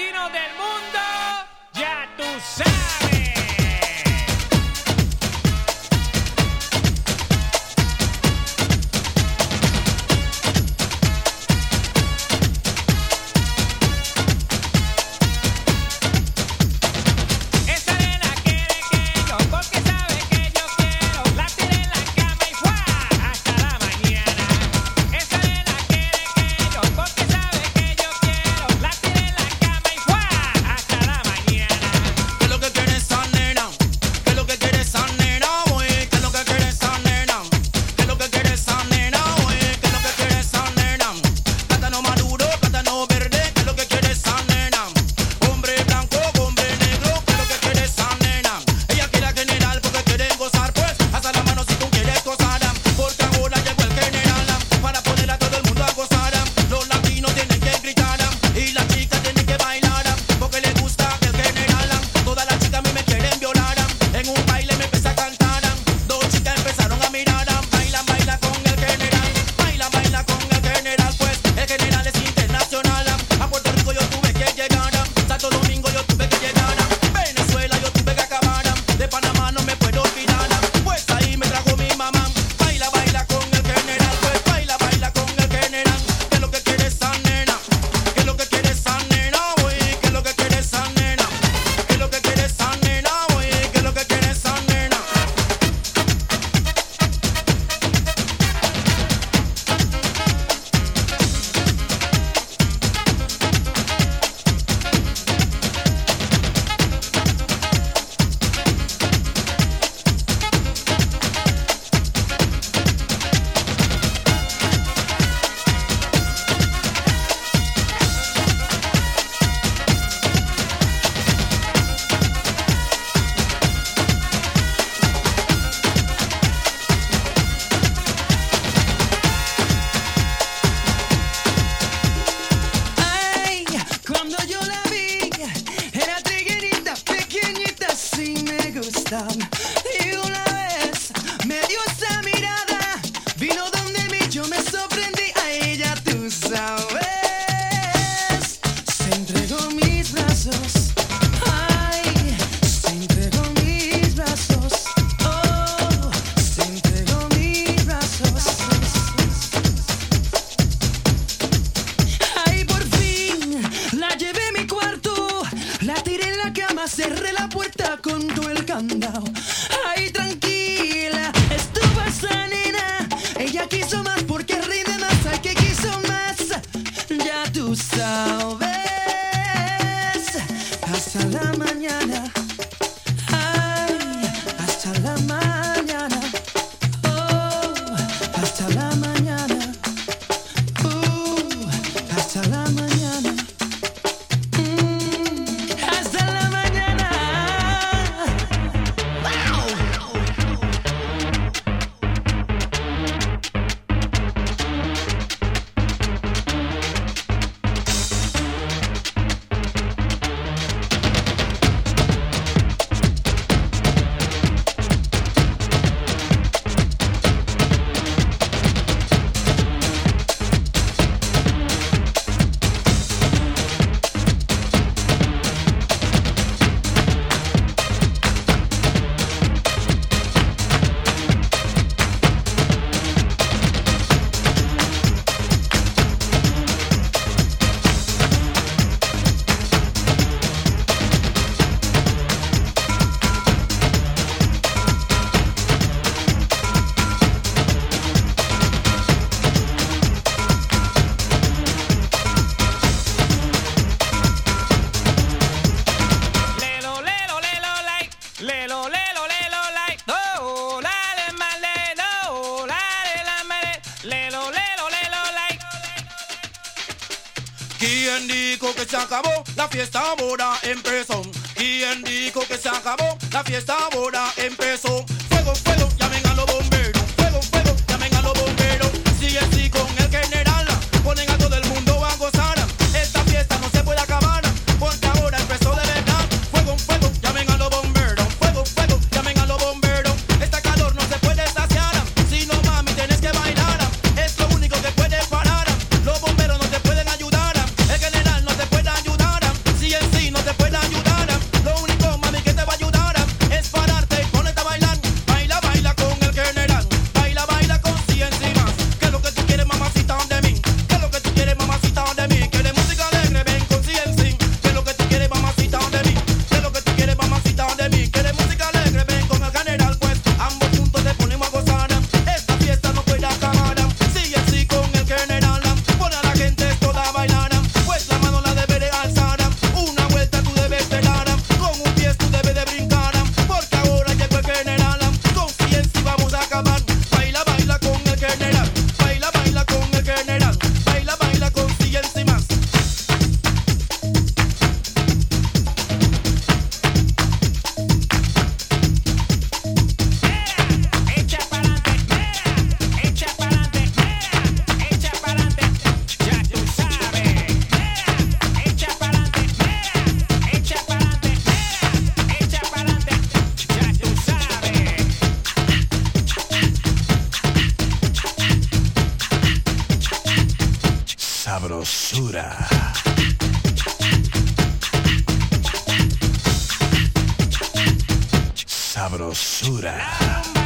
latinos del mundo, ya tú sabes. dijo que se acabó la fiesta ahora empezó? ¿Quién dijo que se acabó la fiesta ahora empezó? Sabrosura. Sabrosura.